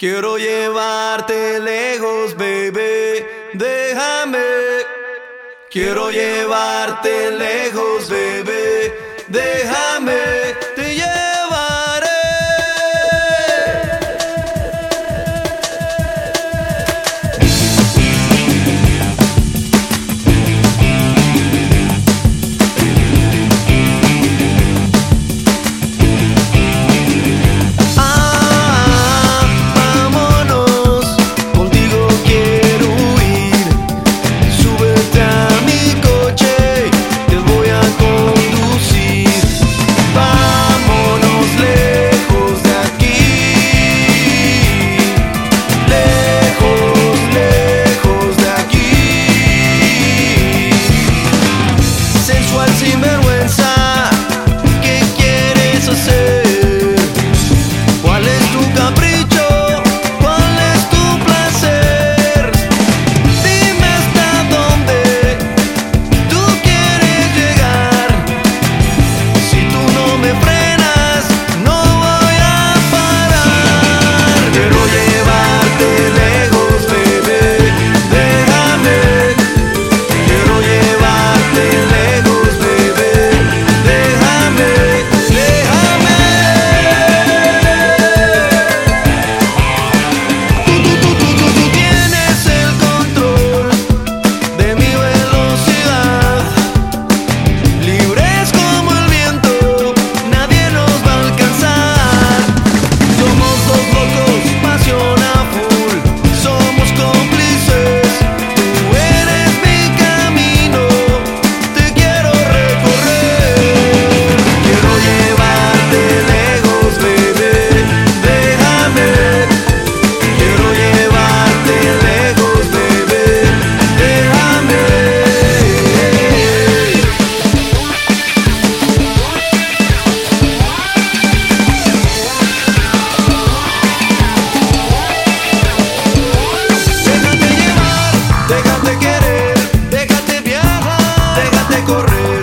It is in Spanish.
Quiero llevarte lejos, baby. Déjame. Quiero llevarte lejos, baby. Déjame. correr.